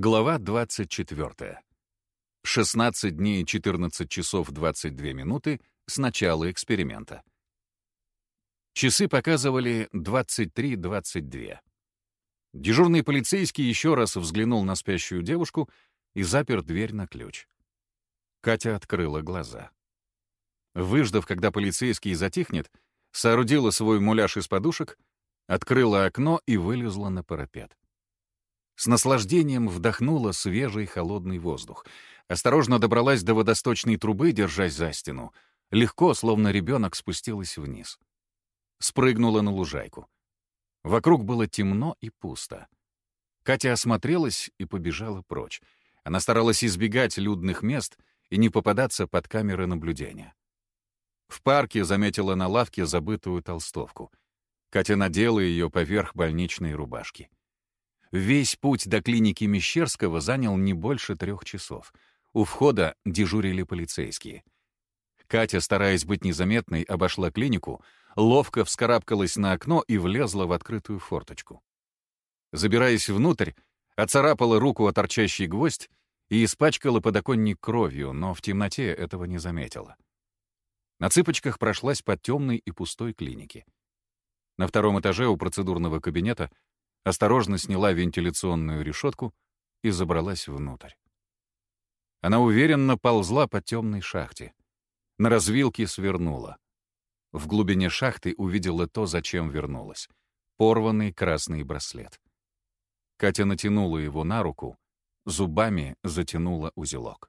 Глава 24. 16 дней 14 часов 22 минуты с начала эксперимента. Часы показывали 23.22. Дежурный полицейский еще раз взглянул на спящую девушку и запер дверь на ключ. Катя открыла глаза. Выждав, когда полицейский затихнет, соорудила свой муляж из подушек, открыла окно и вылезла на парапет. С наслаждением вдохнула свежий холодный воздух. Осторожно добралась до водосточной трубы, держась за стену. Легко, словно ребенок, спустилась вниз. Спрыгнула на лужайку. Вокруг было темно и пусто. Катя осмотрелась и побежала прочь. Она старалась избегать людных мест и не попадаться под камеры наблюдения. В парке заметила на лавке забытую толстовку. Катя надела ее поверх больничной рубашки. Весь путь до клиники Мещерского занял не больше трех часов. У входа дежурили полицейские. Катя, стараясь быть незаметной, обошла клинику, ловко вскарабкалась на окно и влезла в открытую форточку. Забираясь внутрь, оцарапала руку о торчащий гвоздь и испачкала подоконник кровью, но в темноте этого не заметила. На цыпочках прошлась по темной и пустой клинике. На втором этаже у процедурного кабинета осторожно сняла вентиляционную решетку и забралась внутрь. Она уверенно ползла по темной шахте. На развилке свернула. В глубине шахты увидела то, зачем вернулась — порванный красный браслет. Катя натянула его на руку, зубами затянула узелок.